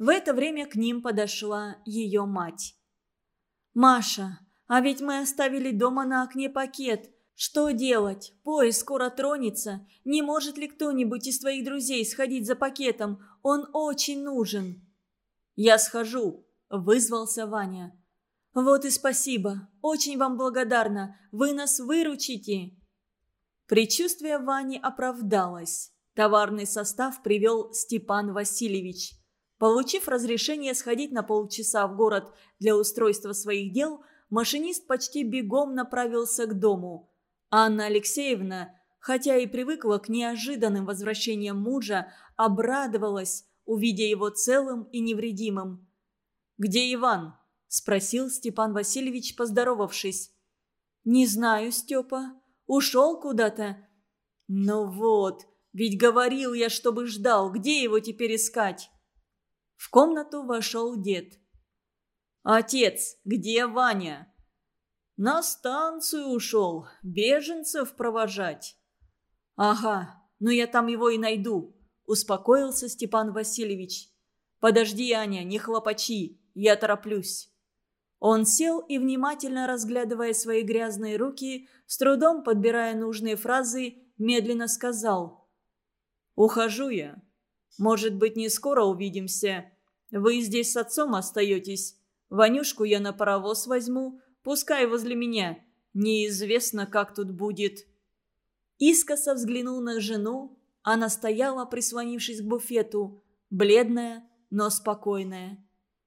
В это время к ним подошла ее мать. «Маша, а ведь мы оставили дома на окне пакет. Что делать? Поезд скоро тронется. Не может ли кто-нибудь из твоих друзей сходить за пакетом? Он очень нужен». «Я схожу», – вызвался Ваня. «Вот и спасибо. Очень вам благодарна. Вы нас выручите». Предчувствие Вани оправдалось. Товарный состав привел Степан Васильевич. Получив разрешение сходить на полчаса в город для устройства своих дел, машинист почти бегом направился к дому. Анна Алексеевна, хотя и привыкла к неожиданным возвращениям мужа, обрадовалась, увидя его целым и невредимым. «Где Иван?» – спросил Степан Васильевич, поздоровавшись. «Не знаю, Степа. Ушел куда-то». «Ну вот, ведь говорил я, чтобы ждал. Где его теперь искать?» В комнату вошел дед. «Отец, где Ваня?» «На станцию ушел, беженцев провожать». «Ага, ну я там его и найду», – успокоился Степан Васильевич. «Подожди, Аня, не хлопачи, я тороплюсь». Он сел и, внимательно разглядывая свои грязные руки, с трудом подбирая нужные фразы, медленно сказал. «Ухожу я. Может быть, не скоро увидимся. Вы здесь с отцом остаетесь. Ванюшку я на паровоз возьму, пускай возле меня. Неизвестно, как тут будет». Искоса взглянул на жену. Она стояла, прислонившись к буфету, бледная, но спокойная.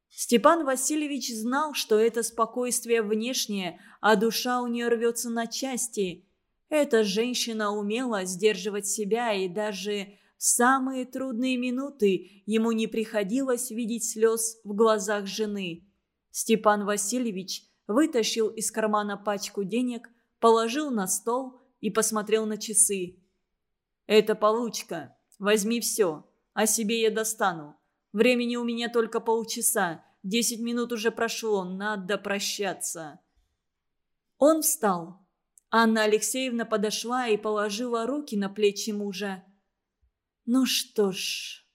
Степан Васильевич знал, что это спокойствие внешнее, а душа у нее рвется на части. Эта женщина умела сдерживать себя и даже самые трудные минуты ему не приходилось видеть слез в глазах жены. Степан Васильевич вытащил из кармана пачку денег, положил на стол и посмотрел на часы. «Это получка. Возьми все. А себе я достану. Времени у меня только полчаса. Десять минут уже прошло. Надо прощаться». Он встал. Анна Алексеевна подошла и положила руки на плечи мужа. Ну что ж,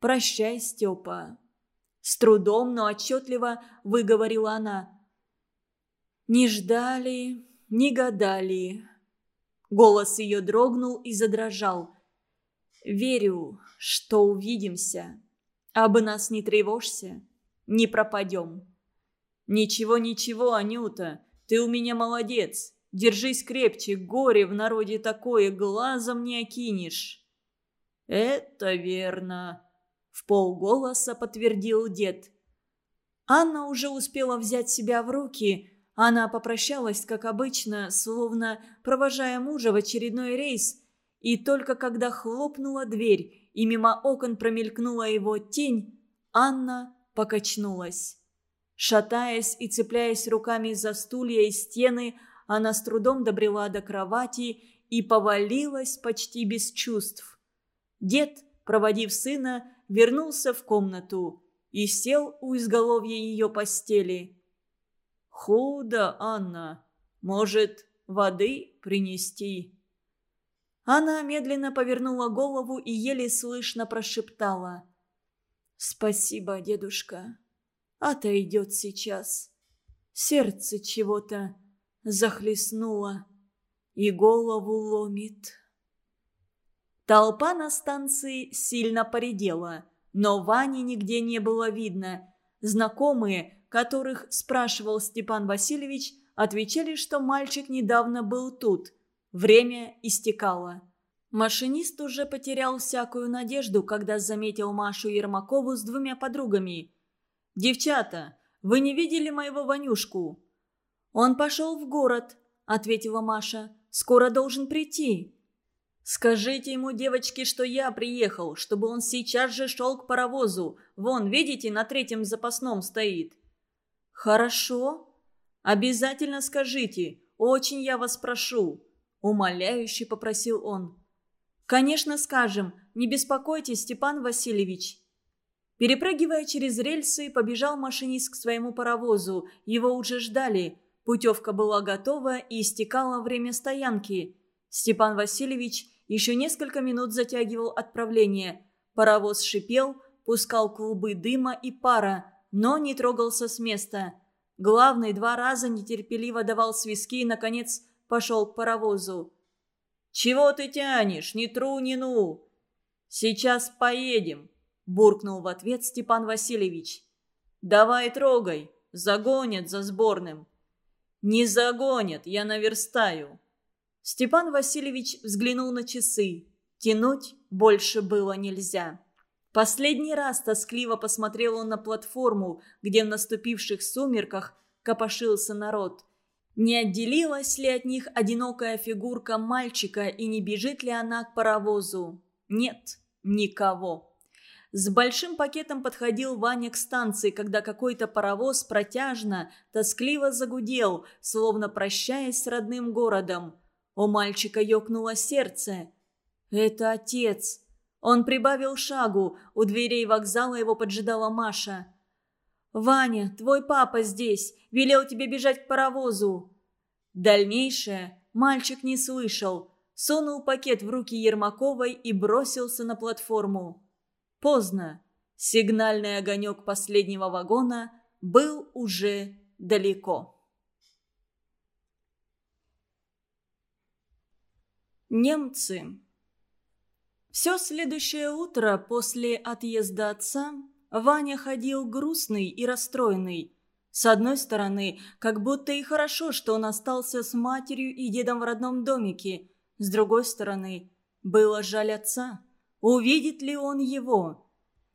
прощай, Степа. С трудом, но отчетливо выговорила она. Не ждали, не гадали. Голос ее дрогнул и задрожал. Верю, что увидимся. Абы нас не тревожься, не пропадем. Ничего, ничего, Анюта, ты у меня молодец. Держись крепче, горе в народе такое, глазом не окинешь. «Это верно», — в полголоса подтвердил дед. Анна уже успела взять себя в руки. Она попрощалась, как обычно, словно провожая мужа в очередной рейс. И только когда хлопнула дверь и мимо окон промелькнула его тень, Анна покачнулась. Шатаясь и цепляясь руками за стулья и стены, она с трудом добрела до кровати и повалилась почти без чувств. Дед, проводив сына, вернулся в комнату и сел у изголовья ее постели. «Худо, Анна. Может, воды принести?» Она медленно повернула голову и еле слышно прошептала. «Спасибо, дедушка. Отойдет сейчас. Сердце чего-то захлестнуло и голову ломит». Толпа на станции сильно поредела, но Вани нигде не было видно. Знакомые, которых спрашивал Степан Васильевич, отвечали, что мальчик недавно был тут. Время истекало. Машинист уже потерял всякую надежду, когда заметил Машу Ермакову с двумя подругами. «Девчата, вы не видели моего Ванюшку?» «Он пошел в город», — ответила Маша. «Скоро должен прийти». «Скажите ему, девочки, что я приехал, чтобы он сейчас же шел к паровозу. Вон, видите, на третьем запасном стоит». «Хорошо. Обязательно скажите. Очень я вас прошу», — умоляюще попросил он. «Конечно, скажем. Не беспокойтесь, Степан Васильевич». Перепрыгивая через рельсы, побежал машинист к своему паровозу. Его уже ждали. Путевка была готова и истекало время стоянки. Степан Васильевич еще несколько минут затягивал отправление. Паровоз шипел, пускал клубы дыма и пара, но не трогался с места. Главный два раза нетерпеливо давал свистки и, наконец, пошел к паровозу. «Чего ты тянешь? Ни тру, ни ну!» «Сейчас поедем», – буркнул в ответ Степан Васильевич. «Давай трогай, загонят за сборным». «Не загонят, я наверстаю». Степан Васильевич взглянул на часы. Тянуть больше было нельзя. Последний раз тоскливо посмотрел он на платформу, где в наступивших сумерках копошился народ. Не отделилась ли от них одинокая фигурка мальчика и не бежит ли она к паровозу? Нет, никого. С большим пакетом подходил Ваня к станции, когда какой-то паровоз протяжно, тоскливо загудел, словно прощаясь с родным городом. У мальчика ёкнуло сердце. «Это отец!» Он прибавил шагу, у дверей вокзала его поджидала Маша. «Ваня, твой папа здесь, велел тебе бежать к паровозу». Дальнейшее мальчик не слышал, сунул пакет в руки Ермаковой и бросился на платформу. Поздно. Сигнальный огонек последнего вагона был уже далеко. Немцы. Все следующее утро после отъезда отца Ваня ходил грустный и расстроенный. С одной стороны, как будто и хорошо, что он остался с матерью и дедом в родном домике. С другой стороны, было жаль отца. Увидит ли он его?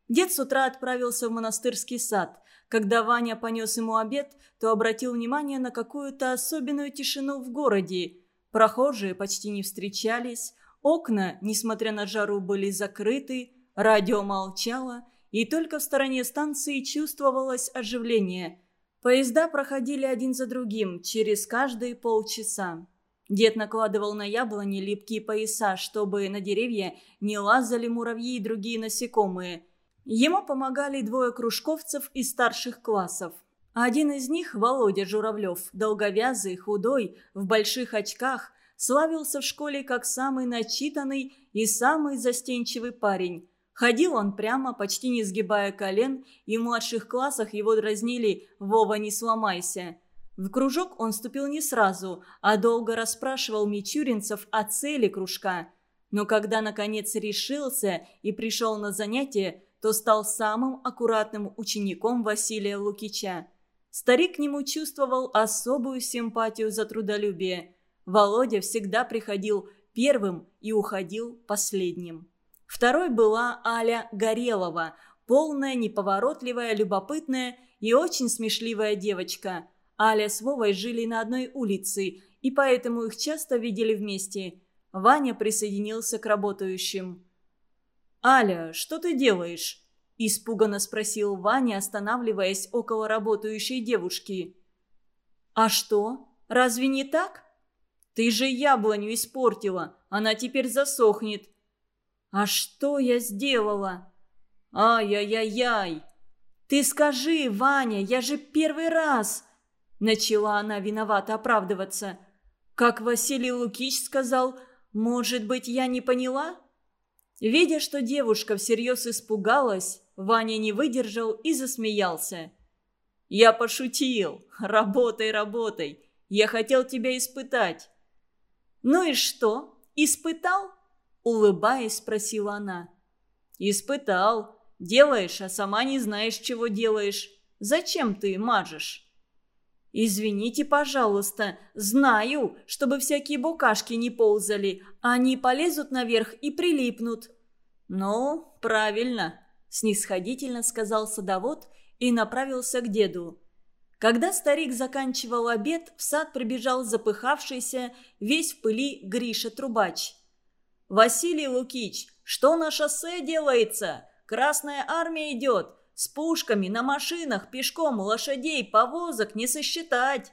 Дед с утра отправился в монастырский сад. Когда Ваня понес ему обед, то обратил внимание на какую-то особенную тишину в городе. Прохожие почти не встречались, окна, несмотря на жару, были закрыты, радио молчало, и только в стороне станции чувствовалось оживление. Поезда проходили один за другим, через каждые полчаса. Дед накладывал на яблони липкие пояса, чтобы на деревья не лазали муравьи и другие насекомые. Ему помогали двое кружковцев из старших классов. Один из них, Володя Журавлев, долговязый, худой, в больших очках, славился в школе как самый начитанный и самый застенчивый парень. Ходил он прямо, почти не сгибая колен, и в младших классах его дразнили «Вова, не сломайся». В кружок он вступил не сразу, а долго расспрашивал мичуринцев о цели кружка. Но когда, наконец, решился и пришел на занятие, то стал самым аккуратным учеником Василия Лукича. Старик к нему чувствовал особую симпатию за трудолюбие. Володя всегда приходил первым и уходил последним. Второй была Аля Горелова, полная, неповоротливая, любопытная и очень смешливая девочка – Аля с Вовой жили на одной улице, и поэтому их часто видели вместе. Ваня присоединился к работающим. «Аля, что ты делаешь?» – испуганно спросил Ваня, останавливаясь около работающей девушки. «А что? Разве не так? Ты же яблоню испортила, она теперь засохнет». «А что я сделала?» «Ай-яй-яй-яй!» «Ты скажи, Ваня, я же первый раз!» Начала она виновато оправдываться. Как Василий Лукич сказал, может быть, я не поняла? Видя, что девушка всерьез испугалась, Ваня не выдержал и засмеялся. «Я пошутил. Работай, работай. Я хотел тебя испытать». «Ну и что? Испытал?» Улыбаясь, спросила она. «Испытал. Делаешь, а сама не знаешь, чего делаешь. Зачем ты мажешь?» «Извините, пожалуйста, знаю, чтобы всякие букашки не ползали. Они полезут наверх и прилипнут». «Ну, правильно», – снисходительно сказал садовод и направился к деду. Когда старик заканчивал обед, в сад прибежал запыхавшийся, весь в пыли Гриша Трубач. «Василий Лукич, что на шоссе делается? Красная армия идет. С пушками, на машинах, пешком, лошадей, повозок не сосчитать».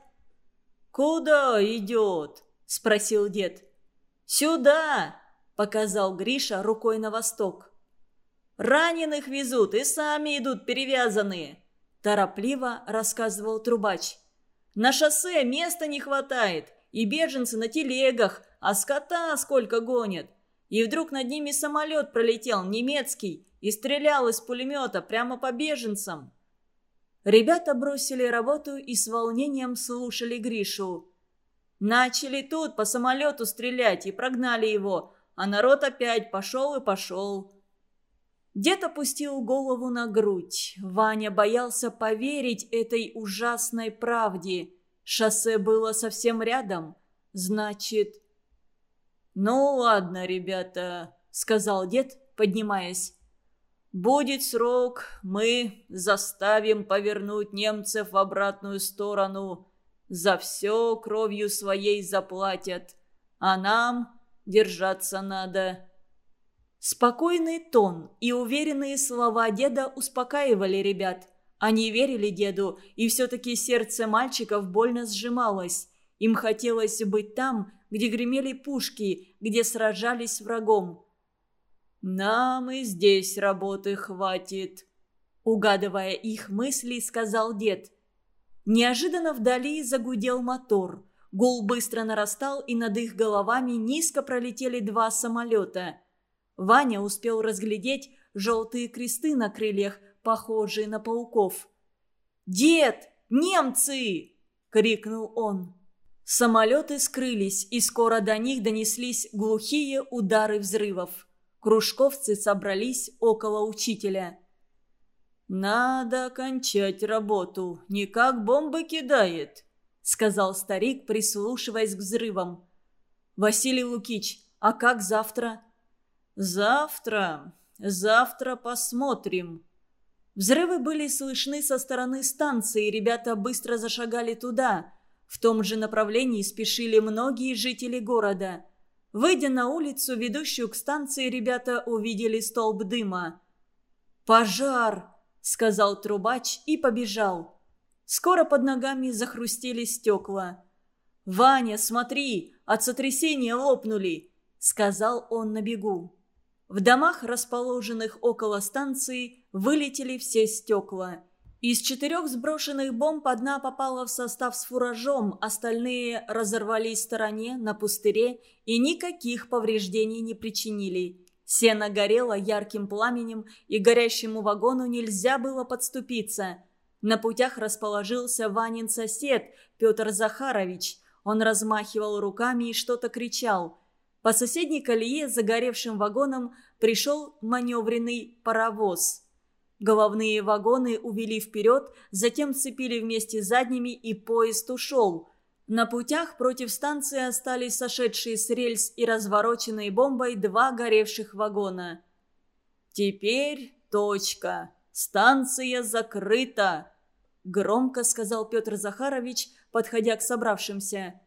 «Куда идет?» – спросил дед. «Сюда!» – показал Гриша рукой на восток. «Раненых везут и сами идут перевязанные», – торопливо рассказывал трубач. «На шоссе места не хватает, и беженцы на телегах, а скота сколько гонят. И вдруг над ними самолет пролетел, немецкий, и стрелял из пулемета прямо по беженцам. Ребята бросили работу и с волнением слушали Гришу. Начали тут по самолету стрелять и прогнали его, а народ опять пошел и пошел. Дед опустил голову на грудь. Ваня боялся поверить этой ужасной правде. Шоссе было совсем рядом. Значит... «Ну ладно, ребята», — сказал дед, поднимаясь. «Будет срок, мы заставим повернуть немцев в обратную сторону. За все кровью своей заплатят. А нам держаться надо». Спокойный тон и уверенные слова деда успокаивали ребят. Они верили деду, и все-таки сердце мальчиков больно сжималось. Им хотелось быть там, где гремели пушки, где сражались с врагом. «Нам и здесь работы хватит», — угадывая их мысли, сказал дед. Неожиданно вдали загудел мотор. Гул быстро нарастал, и над их головами низко пролетели два самолета — Ваня успел разглядеть желтые кресты на крыльях, похожие на пауков. «Дед! Немцы!» — крикнул он. Самолеты скрылись, и скоро до них донеслись глухие удары взрывов. Кружковцы собрались около учителя. «Надо кончать работу, никак бомбы кидает», — сказал старик, прислушиваясь к взрывам. «Василий Лукич, а как завтра?» «Завтра, завтра посмотрим». Взрывы были слышны со стороны станции, и ребята быстро зашагали туда. В том же направлении спешили многие жители города. Выйдя на улицу, ведущую к станции, ребята увидели столб дыма. «Пожар!» — сказал трубач и побежал. Скоро под ногами захрустели стекла. «Ваня, смотри, от сотрясения лопнули!» — сказал он на бегу. В домах, расположенных около станции, вылетели все стекла. Из четырех сброшенных бомб одна попала в состав с фуражом, остальные разорвались в стороне, на пустыре, и никаких повреждений не причинили. Сено горело ярким пламенем, и горящему вагону нельзя было подступиться. На путях расположился Ванин сосед, Петр Захарович. Он размахивал руками и что-то кричал – по соседней колее с загоревшим вагоном пришел маневренный паровоз. Головные вагоны увели вперед, затем цепили вместе задними, и поезд ушел. На путях против станции остались сошедшие с рельс и развороченные бомбой два горевших вагона. «Теперь точка. Станция закрыта», — громко сказал Петр Захарович, подходя к собравшимся.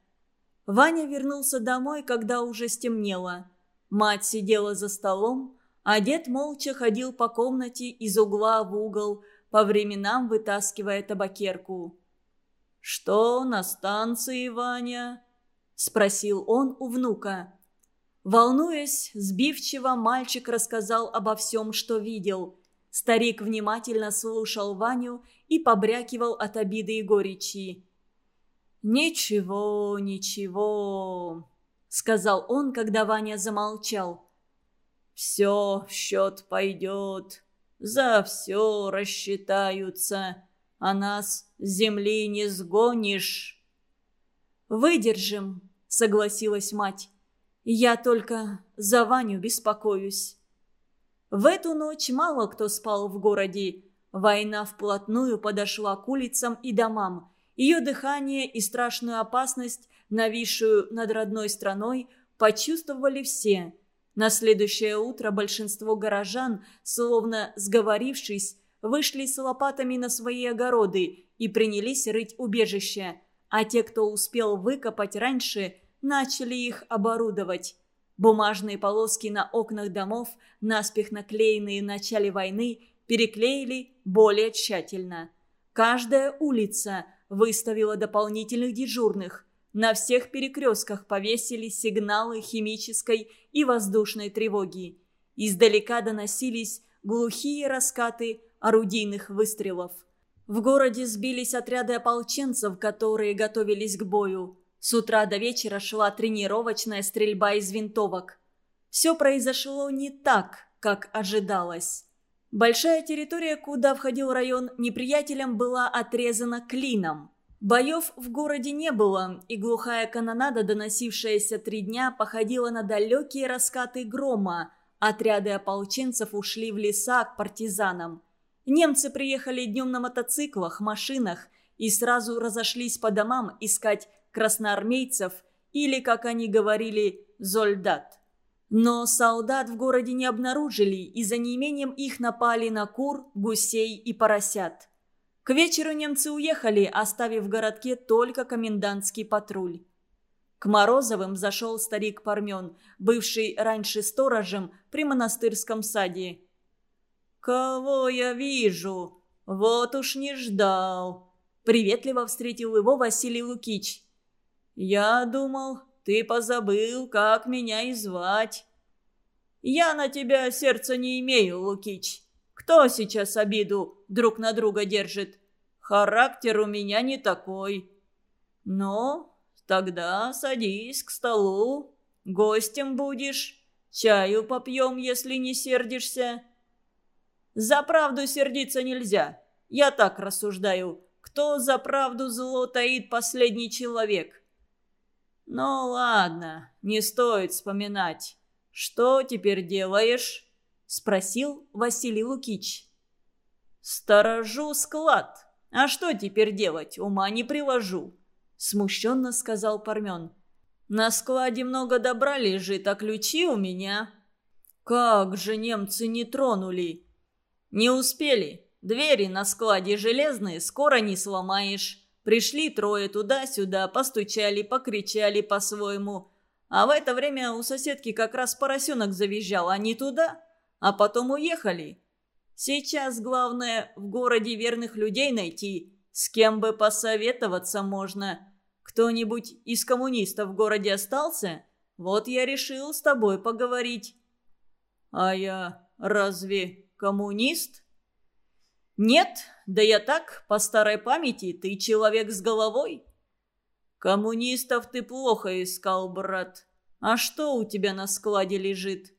Ваня вернулся домой, когда уже стемнело. Мать сидела за столом, а дед молча ходил по комнате из угла в угол, по временам вытаскивая табакерку. «Что на станции, Ваня?» – спросил он у внука. Волнуясь, сбивчиво мальчик рассказал обо всем, что видел. Старик внимательно слушал Ваню и побрякивал от обиды и горечи. «Ничего, ничего», — сказал он, когда Ваня замолчал. «Все в счет пойдет, за все рассчитаются, а нас с земли не сгонишь». «Выдержим», — согласилась мать. «Я только за Ваню беспокоюсь». В эту ночь мало кто спал в городе. Война вплотную подошла к улицам и домам – ее дыхание и страшную опасность, нависшую над родной страной, почувствовали все. На следующее утро большинство горожан, словно сговорившись, вышли с лопатами на свои огороды и принялись рыть убежища, а те, кто успел выкопать раньше, начали их оборудовать. Бумажные полоски на окнах домов, наспех наклеенные в начале войны, переклеили более тщательно. Каждая улица выставила дополнительных дежурных. На всех перекрестках повесили сигналы химической и воздушной тревоги. Издалека доносились глухие раскаты орудийных выстрелов. В городе сбились отряды ополченцев, которые готовились к бою. С утра до вечера шла тренировочная стрельба из винтовок. Все произошло не так, как ожидалось. Большая территория, куда входил район, неприятелем была отрезана клином. Боев в городе не было, и глухая канонада, доносившаяся три дня, походила на далекие раскаты грома. Отряды ополченцев ушли в леса к партизанам. Немцы приехали днем на мотоциклах, машинах и сразу разошлись по домам искать красноармейцев или, как они говорили, зольдат. Но солдат в городе не обнаружили, и за неимением их напали на кур, гусей и поросят. К вечеру немцы уехали, оставив в городке только комендантский патруль. К Морозовым зашел старик Пармен, бывший раньше сторожем при монастырском саде. «Кого я вижу? Вот уж не ждал!» Приветливо встретил его Василий Лукич. «Я думал, ты позабыл, как меня и звать. Я на тебя сердца не имею, Лукич. Кто сейчас обиду друг на друга держит? Характер у меня не такой. Но тогда садись к столу, гостем будешь, чаю попьем, если не сердишься. За правду сердиться нельзя. Я так рассуждаю. Кто за правду зло таит последний человек? «Ну ладно, не стоит вспоминать. Что теперь делаешь?» – спросил Василий Лукич. «Сторожу склад. А что теперь делать? Ума не приложу», – смущенно сказал Пармен. «На складе много добра лежит, а ключи у меня». «Как же немцы не тронули?» «Не успели. Двери на складе железные, скоро не сломаешь». Пришли трое туда-сюда, постучали, покричали по-своему. А в это время у соседки как раз поросенок завизжал, они туда, а потом уехали. Сейчас главное в городе верных людей найти, с кем бы посоветоваться можно. Кто-нибудь из коммунистов в городе остался? Вот я решил с тобой поговорить. А я разве коммунист? «Нет, да я так, по старой памяти, ты человек с головой». «Коммунистов ты плохо искал, брат. А что у тебя на складе лежит?»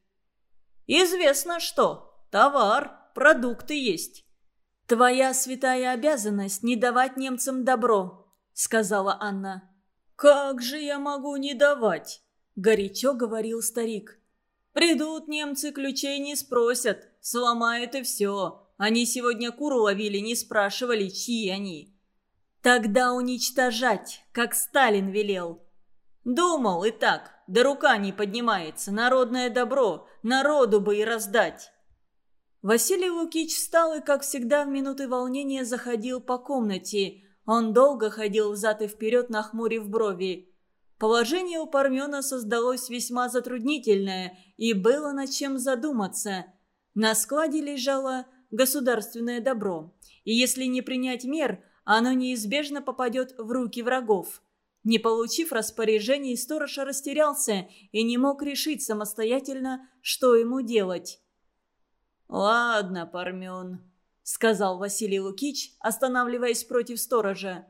«Известно что. Товар, продукты есть». «Твоя святая обязанность не давать немцам добро», — сказала Анна. «Как же я могу не давать?» — горячо говорил старик. «Придут немцы, ключей не спросят, сломают и все. Они сегодня куру ловили, не спрашивали, чьи они. Тогда уничтожать, как Сталин велел. Думал и так, да рука не поднимается, народное добро, народу бы и раздать. Василий Лукич встал и, как всегда, в минуты волнения заходил по комнате. Он долго ходил взад и вперед, нахмурив брови. Положение у Пармена создалось весьма затруднительное, и было над чем задуматься. На складе лежала государственное добро, и если не принять мер, оно неизбежно попадет в руки врагов. Не получив распоряжений, сторож растерялся и не мог решить самостоятельно, что ему делать. «Ладно, Пармен», — сказал Василий Лукич, останавливаясь против сторожа.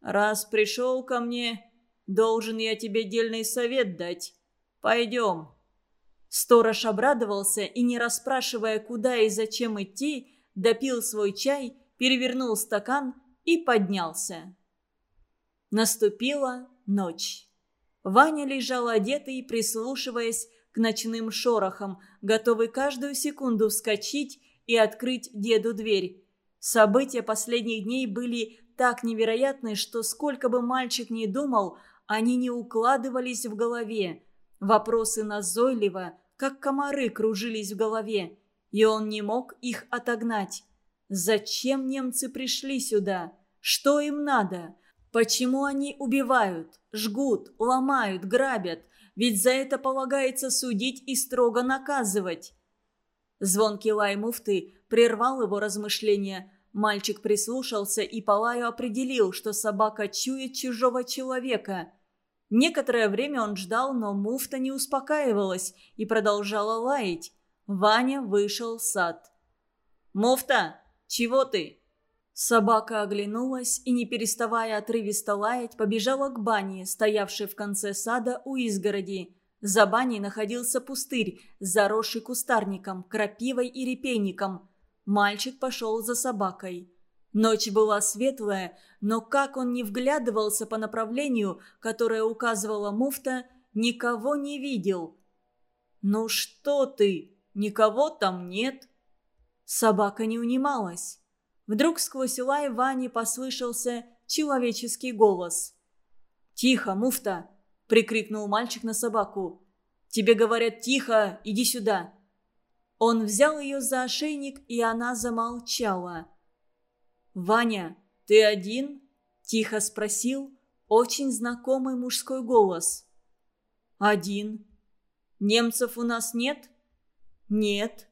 «Раз пришел ко мне, должен я тебе дельный совет дать. Пойдем, Сторож обрадовался и, не расспрашивая, куда и зачем идти, допил свой чай, перевернул стакан и поднялся. Наступила ночь. Ваня лежал одетый, прислушиваясь к ночным шорохам, готовый каждую секунду вскочить и открыть деду дверь. События последних дней были так невероятны, что сколько бы мальчик ни думал, они не укладывались в голове. Вопросы назойливо, как комары кружились в голове, и он не мог их отогнать. Зачем немцы пришли сюда? Что им надо? Почему они убивают, жгут, ломают, грабят? Ведь за это полагается судить и строго наказывать. Звонкий лай муфты прервал его размышления. Мальчик прислушался и по лаю определил, что собака чует чужого человека – Некоторое время он ждал, но муфта не успокаивалась и продолжала лаять. Ваня вышел в сад. «Муфта, чего ты?» Собака оглянулась и, не переставая отрывисто лаять, побежала к бане, стоявшей в конце сада у изгороди. За баней находился пустырь, заросший кустарником, крапивой и репейником. Мальчик пошел за собакой. Ночь была светлая, но как он не вглядывался по направлению, которое указывала муфта, никого не видел. «Ну что ты? Никого там нет?» Собака не унималась. Вдруг сквозь лай Вани послышался человеческий голос. «Тихо, муфта!» – прикрикнул мальчик на собаку. «Тебе говорят тихо, иди сюда!» Он взял ее за ошейник, и она замолчала. «Ваня, ты один?» – тихо спросил очень знакомый мужской голос. «Один. Немцев у нас нет?» «Нет».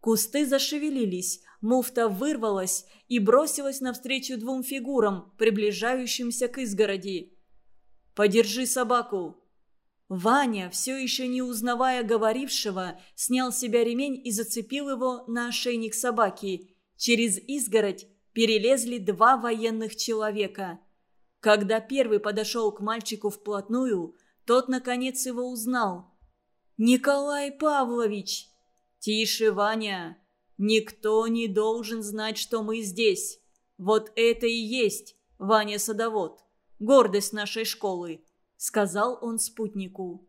Кусты зашевелились, муфта вырвалась и бросилась навстречу двум фигурам, приближающимся к изгороди. «Подержи собаку!» Ваня, все еще не узнавая говорившего, снял с себя ремень и зацепил его на ошейник собаки. Через изгородь перелезли два военных человека. Когда первый подошел к мальчику вплотную, тот, наконец, его узнал. «Николай Павлович!» «Тише, Ваня! Никто не должен знать, что мы здесь. Вот это и есть Ваня Садовод, гордость нашей школы», — сказал он спутнику.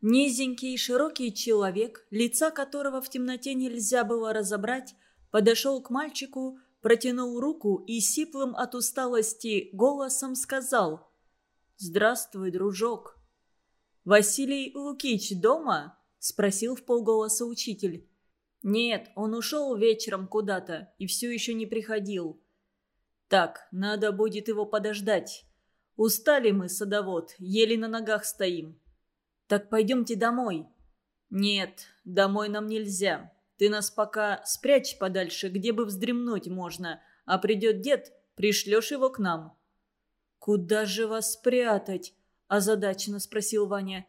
Низенький широкий человек, лица которого в темноте нельзя было разобрать, подошел к мальчику, протянул руку и сиплым от усталости голосом сказал «Здравствуй, дружок». «Василий Лукич дома?» – спросил в полголоса учитель. «Нет, он ушел вечером куда-то и все еще не приходил». «Так, надо будет его подождать. Устали мы, садовод, еле на ногах стоим». «Так пойдемте домой». «Нет, домой нам нельзя. Ты нас пока спрячь подальше, где бы вздремнуть можно, а придет дед, пришлешь его к нам». «Куда же вас спрятать?» – озадаченно спросил Ваня.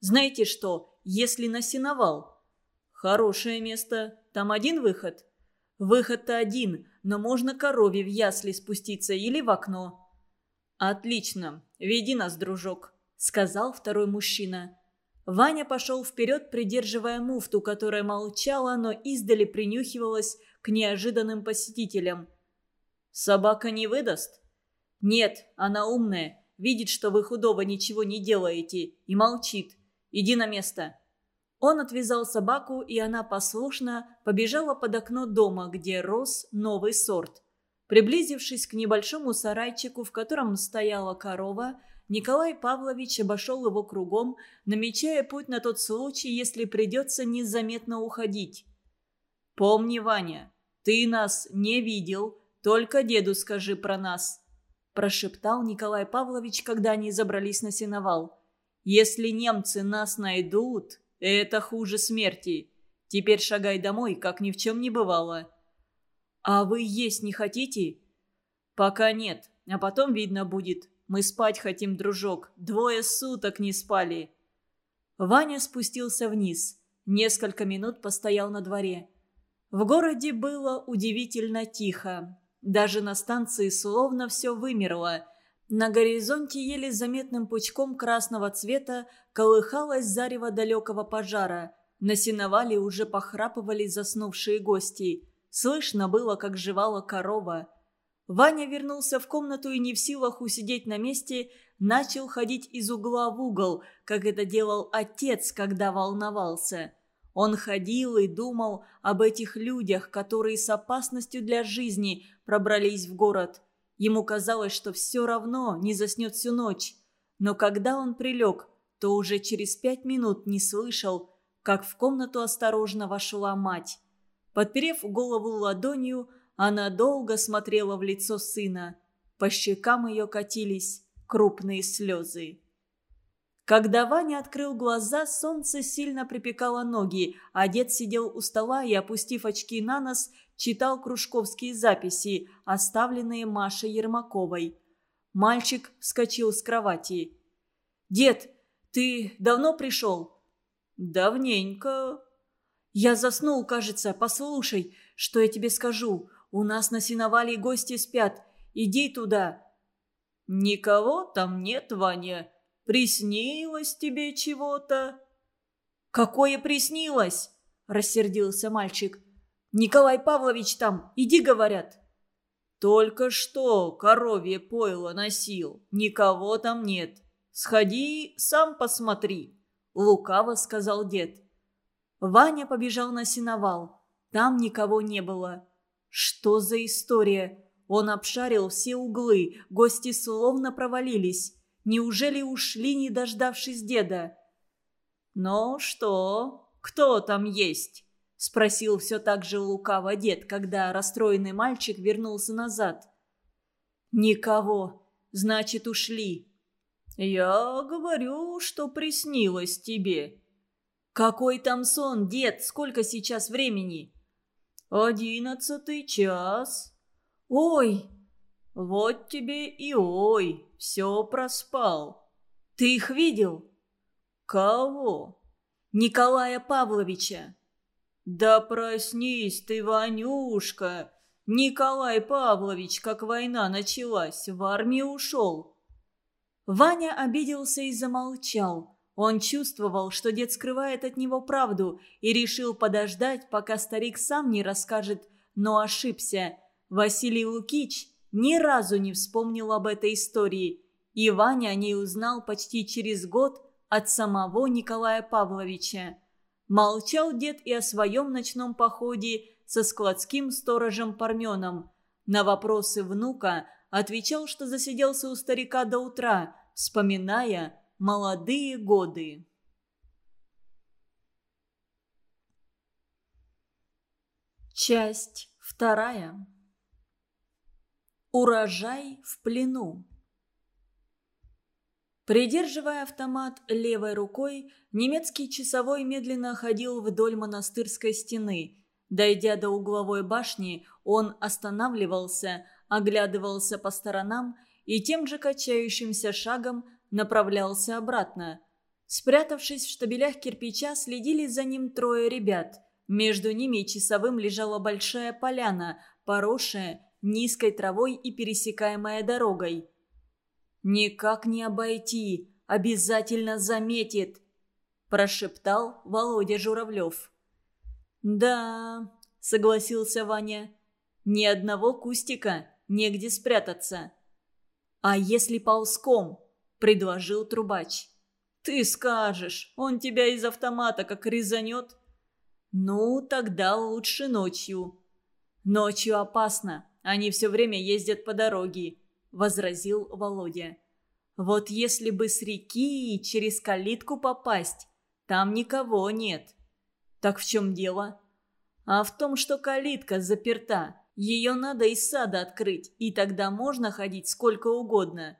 «Знаете что, если на сеновал?» «Хорошее место. Там один выход?» «Выход-то один, но можно корове в ясли спуститься или в окно». «Отлично. Веди нас, дружок», – сказал второй мужчина. Ваня пошел вперед, придерживая муфту, которая молчала, но издали принюхивалась к неожиданным посетителям. «Собака не выдаст?» «Нет, она умная, видит, что вы худого ничего не делаете, и молчит. Иди на место». Он отвязал собаку, и она послушно побежала под окно дома, где рос новый сорт. Приблизившись к небольшому сарайчику, в котором стояла корова, Николай Павлович обошел его кругом, намечая путь на тот случай, если придется незаметно уходить. «Помни, Ваня, ты нас не видел, только деду скажи про нас», прошептал Николай Павлович, когда они забрались на сеновал. «Если немцы нас найдут, это хуже смерти. Теперь шагай домой, как ни в чем не бывало». «А вы есть не хотите?» «Пока нет, а потом видно будет. Мы спать хотим, дружок. Двое суток не спали». Ваня спустился вниз. Несколько минут постоял на дворе. В городе было удивительно тихо. Даже на станции словно все вымерло. На горизонте еле заметным пучком красного цвета колыхалось зарево далекого пожара. На сеновале уже похрапывали заснувшие гости. Слышно было, как жевала корова. Ваня вернулся в комнату и не в силах усидеть на месте, начал ходить из угла в угол, как это делал отец, когда волновался. Он ходил и думал об этих людях, которые с опасностью для жизни пробрались в город. Ему казалось, что все равно не заснет всю ночь. Но когда он прилег, то уже через пять минут не слышал, как в комнату осторожно вошла мать. Подперев голову ладонью, она долго смотрела в лицо сына. По щекам ее катились крупные слезы. Когда Ваня открыл глаза, солнце сильно припекало ноги, а дед сидел у стола и, опустив очки на нос, читал кружковские записи, оставленные Машей Ермаковой. Мальчик вскочил с кровати. «Дед, ты давно пришел?» «Давненько». «Я заснул, кажется. Послушай, что я тебе скажу. У нас на сеновале гости спят. Иди туда». «Никого там нет, Ваня. Приснилось тебе чего-то?» «Какое приснилось?» – рассердился мальчик. «Николай Павлович там, иди, говорят». «Только что коровье пойло носил, никого там нет. Сходи, сам посмотри», – лукаво сказал дед. Ваня побежал на сеновал. Там никого не было. Что за история? Он обшарил все углы, гости словно провалились. Неужели ушли, не дождавшись деда? «Ну что, кто там есть?» – спросил все так же лукаво дед, когда расстроенный мальчик вернулся назад. «Никого. Значит, ушли». «Я говорю, что приснилось тебе». «Какой там сон, дед? Сколько сейчас времени?» «Одиннадцатый час». «Ой!» «Вот тебе и ой, все проспал». «Ты их видел?» «Кого?» «Николая Павловича». «Да проснись ты, Ванюшка! Николай Павлович, как война началась, в армию ушел». Ваня обиделся и замолчал. Он чувствовал, что дед скрывает от него правду, и решил подождать, пока старик сам не расскажет, но ошибся. Василий Лукич ни разу не вспомнил об этой истории, и Ваня о ней узнал почти через год от самого Николая Павловича. Молчал дед и о своем ночном походе со складским сторожем Парменом. На вопросы внука отвечал, что засиделся у старика до утра, вспоминая, Молодые годы. Часть вторая. Урожай в плену. Придерживая автомат левой рукой, немецкий часовой медленно ходил вдоль монастырской стены. Дойдя до угловой башни, он останавливался, оглядывался по сторонам и тем же качающимся шагом направлялся обратно. Спрятавшись в штабелях кирпича, следили за ним трое ребят. Между ними часовым лежала большая поляна, поросшая низкой травой и пересекаемая дорогой. «Никак не обойти, обязательно заметит», – прошептал Володя Журавлев. «Да», – согласился Ваня, – «ни одного кустика, негде спрятаться». «А если ползком?» – предложил трубач. «Ты скажешь, он тебя из автомата как резанет?» «Ну, тогда лучше ночью». «Ночью опасно, они все время ездят по дороге», – возразил Володя. «Вот если бы с реки через калитку попасть, там никого нет». «Так в чем дело?» «А в том, что калитка заперта. Ее надо из сада открыть, и тогда можно ходить сколько угодно».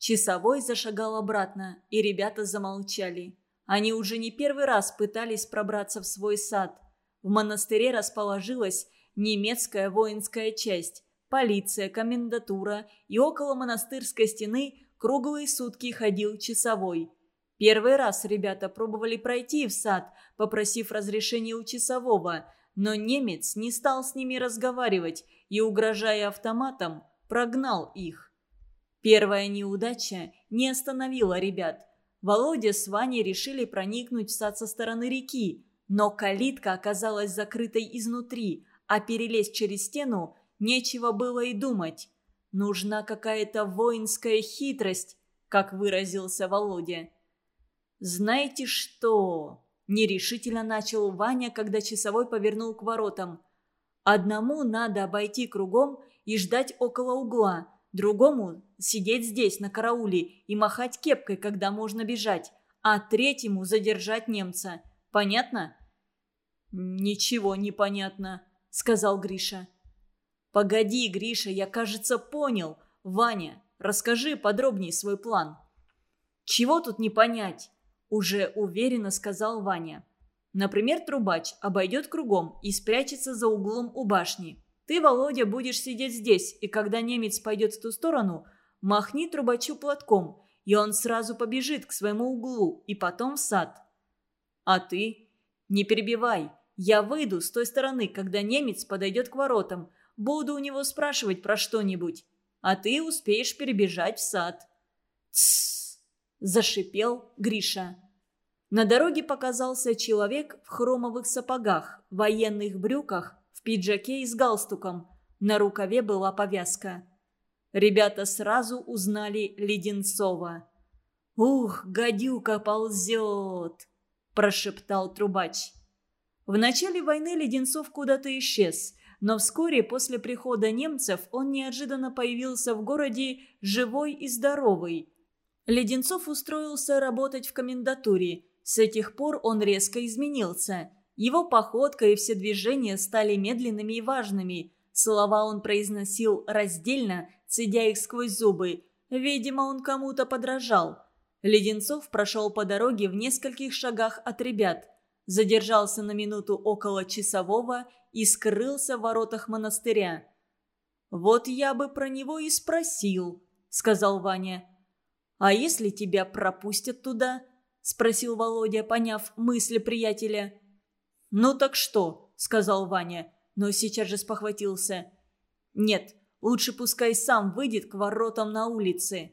Часовой зашагал обратно, и ребята замолчали. Они уже не первый раз пытались пробраться в свой сад. В монастыре расположилась немецкая воинская часть, полиция, комендатура, и около монастырской стены круглые сутки ходил часовой. Первый раз ребята пробовали пройти в сад, попросив разрешения у часового, но немец не стал с ними разговаривать и, угрожая автоматом, прогнал их. Первая неудача не остановила ребят. Володя с Ваней решили проникнуть в сад со стороны реки, но калитка оказалась закрытой изнутри, а перелезть через стену нечего было и думать. Нужна какая-то воинская хитрость, как выразился Володя. «Знаете что?» – нерешительно начал Ваня, когда часовой повернул к воротам. «Одному надо обойти кругом и ждать около угла, другому сидеть здесь на карауле и махать кепкой, когда можно бежать, а третьему задержать немца. Понятно?» «Ничего не понятно», — сказал Гриша. «Погоди, Гриша, я, кажется, понял. Ваня, расскажи подробнее свой план». «Чего тут не понять?» – уже уверенно сказал Ваня. «Например, трубач обойдет кругом и спрячется за углом у башни. Ты, Володя, будешь сидеть здесь, и когда немец пойдет в ту сторону, махни трубачу платком, и он сразу побежит к своему углу и потом в сад. А ты? Не перебивай. Я выйду с той стороны, когда немец подойдет к воротам. Буду у него спрашивать про что-нибудь. А ты успеешь перебежать в сад. Тссс! Зашипел Гриша. На дороге показался человек в хромовых сапогах, военных брюках, в пиджаке и с галстуком. На рукаве была повязка. Ребята сразу узнали Леденцова. «Ух, гадюка ползет!» – прошептал трубач. В начале войны Леденцов куда-то исчез, но вскоре после прихода немцев он неожиданно появился в городе живой и здоровый. Леденцов устроился работать в комендатуре. С этих пор он резко изменился. Его походка и все движения стали медленными и важными. Слова он произносил раздельно, цедя их сквозь зубы. Видимо, он кому-то подражал. Леденцов прошел по дороге в нескольких шагах от ребят. Задержался на минуту около часового и скрылся в воротах монастыря. «Вот я бы про него и спросил», — сказал Ваня. «А если тебя пропустят туда?» — спросил Володя, поняв мысли приятеля. «Ну так что?» — сказал Ваня, но сейчас же спохватился. «Нет, лучше пускай сам выйдет к воротам на улице».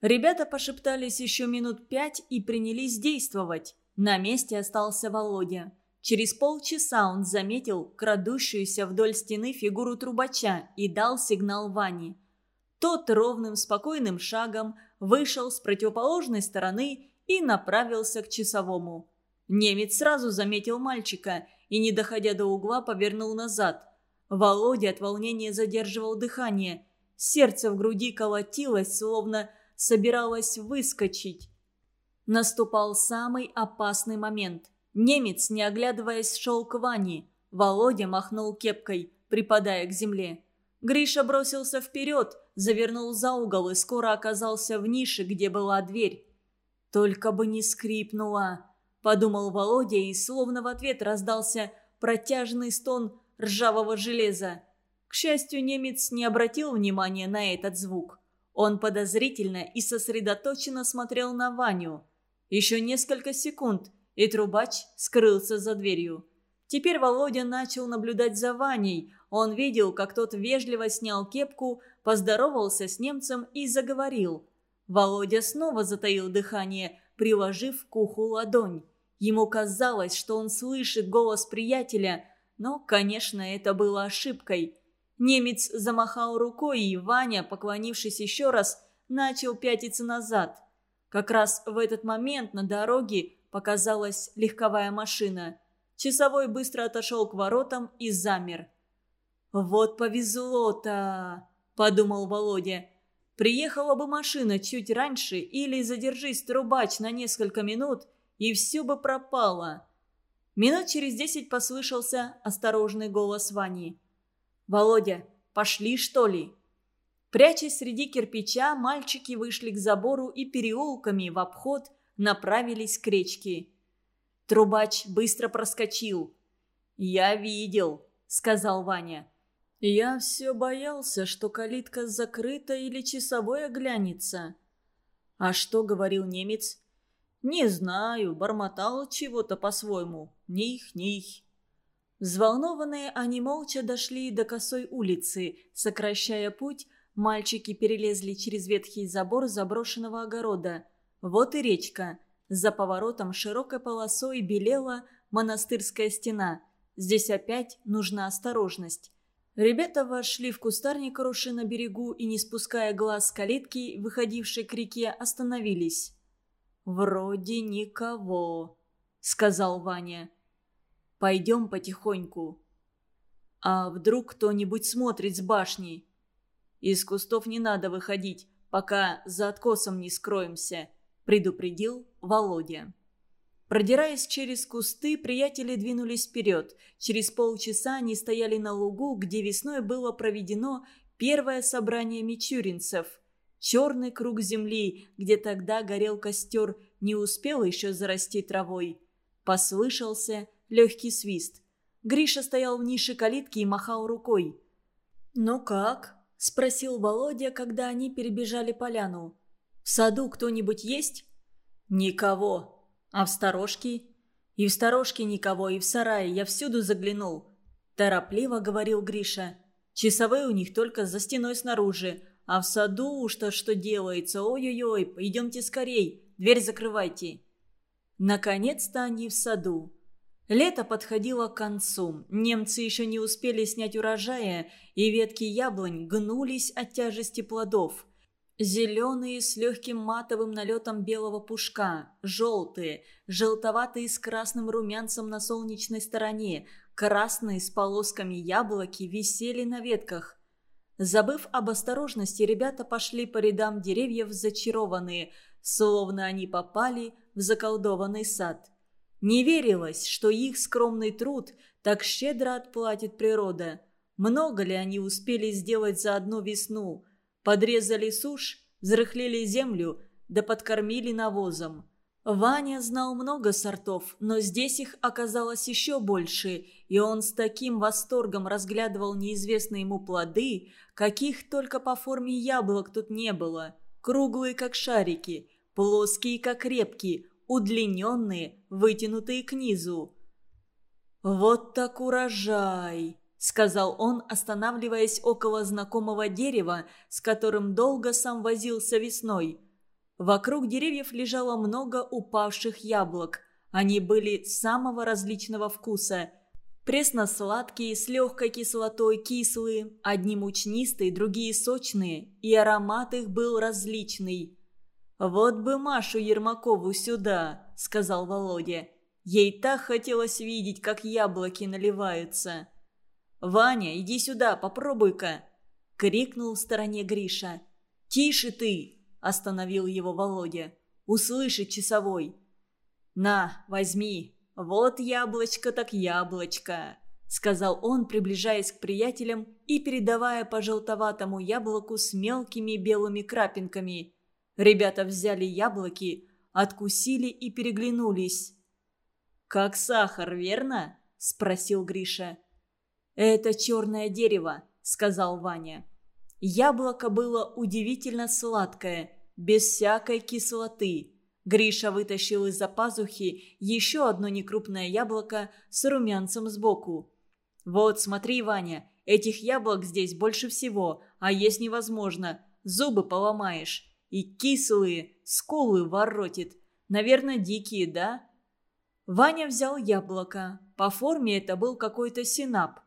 Ребята пошептались еще минут пять и принялись действовать. На месте остался Володя. Через полчаса он заметил крадущуюся вдоль стены фигуру трубача и дал сигнал Ване. Тот ровным спокойным шагом вышел с противоположной стороны и направился к часовому. Немец сразу заметил мальчика и, не доходя до угла, повернул назад. Володя от волнения задерживал дыхание. Сердце в груди колотилось, словно собиралось выскочить. Наступал самый опасный момент. Немец, не оглядываясь, шел к Ване. Володя махнул кепкой, припадая к земле. Гриша бросился вперед, завернул за угол и скоро оказался в нише, где была дверь. «Только бы не скрипнула!» – подумал Володя, и словно в ответ раздался протяжный стон ржавого железа. К счастью, немец не обратил внимания на этот звук. Он подозрительно и сосредоточенно смотрел на Ваню. Еще несколько секунд, и трубач скрылся за дверью. Теперь Володя начал наблюдать за Ваней. Он видел, как тот вежливо снял кепку, поздоровался с немцем и заговорил. Володя снова затаил дыхание, приложив к уху ладонь. Ему казалось, что он слышит голос приятеля, но, конечно, это было ошибкой. Немец замахал рукой, и Ваня, поклонившись еще раз, начал пятиться назад – как раз в этот момент на дороге показалась легковая машина. Часовой быстро отошел к воротам и замер. «Вот повезло-то!» – подумал Володя. «Приехала бы машина чуть раньше или задержись трубач на несколько минут, и все бы пропало». Минут через десять послышался осторожный голос Вани. «Володя, пошли, что ли?» Прячась среди кирпича, мальчики вышли к забору и переулками в обход направились к речке. Трубач быстро проскочил. «Я видел», — сказал Ваня. «Я все боялся, что калитка закрыта или часовой оглянется». «А что?» — говорил немец. «Не знаю, бормотал чего-то по-своему. Них-них». Взволнованные они молча дошли до косой улицы, сокращая путь, Мальчики перелезли через ветхий забор заброшенного огорода. Вот и речка. За поворотом широкой полосой белела монастырская стена. Здесь опять нужна осторожность. Ребята вошли в кустарник руши на берегу и, не спуская глаз с калитки, выходившей к реке, остановились. «Вроде никого», — сказал Ваня. «Пойдем потихоньку». «А вдруг кто-нибудь смотрит с башни?» «Из кустов не надо выходить, пока за откосом не скроемся», – предупредил Володя. Продираясь через кусты, приятели двинулись вперед. Через полчаса они стояли на лугу, где весной было проведено первое собрание мичуринцев. Черный круг земли, где тогда горел костер, не успел еще зарасти травой. Послышался легкий свист. Гриша стоял в нише калитки и махал рукой. «Ну как?» – спросил Володя, когда они перебежали поляну. «В саду кто-нибудь есть?» «Никого. А в сторожке?» «И в сторожке никого, и в сарае. Я всюду заглянул», – торопливо говорил Гриша. «Часовые у них только за стеной снаружи. А в саду что что делается? Ой-ой-ой, идемте скорей, дверь закрывайте». Наконец-то они в саду. Лето подходило к концу. Немцы еще не успели снять урожая, и ветки яблонь гнулись от тяжести плодов. Зеленые с легким матовым налетом белого пушка, желтые, желтоватые с красным румянцем на солнечной стороне, красные с полосками яблоки висели на ветках. Забыв об осторожности, ребята пошли по рядам деревьев зачарованные, словно они попали в заколдованный сад. Не верилось, что их скромный труд так щедро отплатит природа. Много ли они успели сделать за одну весну? Подрезали сушь, взрыхлили землю, да подкормили навозом. Ваня знал много сортов, но здесь их оказалось еще больше, и он с таким восторгом разглядывал неизвестные ему плоды, каких только по форме яблок тут не было. Круглые, как шарики, плоские, как репки, удлиненные, вытянутые к низу. «Вот так урожай!» — сказал он, останавливаясь около знакомого дерева, с которым долго сам возился весной. Вокруг деревьев лежало много упавших яблок. Они были самого различного вкуса. Пресно-сладкие, с легкой кислотой, кислые, одни мучнистые, другие сочные, и аромат их был различный. «Вот бы Машу Ермакову сюда», — сказал Володя. Ей так хотелось видеть, как яблоки наливаются. «Ваня, иди сюда, попробуй-ка!» — крикнул в стороне Гриша. «Тише ты!» — остановил его Володя. «Услышит часовой!» «На, возьми! Вот яблочко так яблочко!» — сказал он, приближаясь к приятелям и передавая по желтоватому яблоку с мелкими белыми крапинками — Ребята взяли яблоки, откусили и переглянулись. «Как сахар, верно?» – спросил Гриша. «Это черное дерево», – сказал Ваня. Яблоко было удивительно сладкое, без всякой кислоты. Гриша вытащил из-за пазухи еще одно некрупное яблоко с румянцем сбоку. «Вот, смотри, Ваня, этих яблок здесь больше всего, а есть невозможно. Зубы поломаешь. И кислые, скулы воротит. Наверное, дикие, да? Ваня взял яблоко. По форме это был какой-то синап.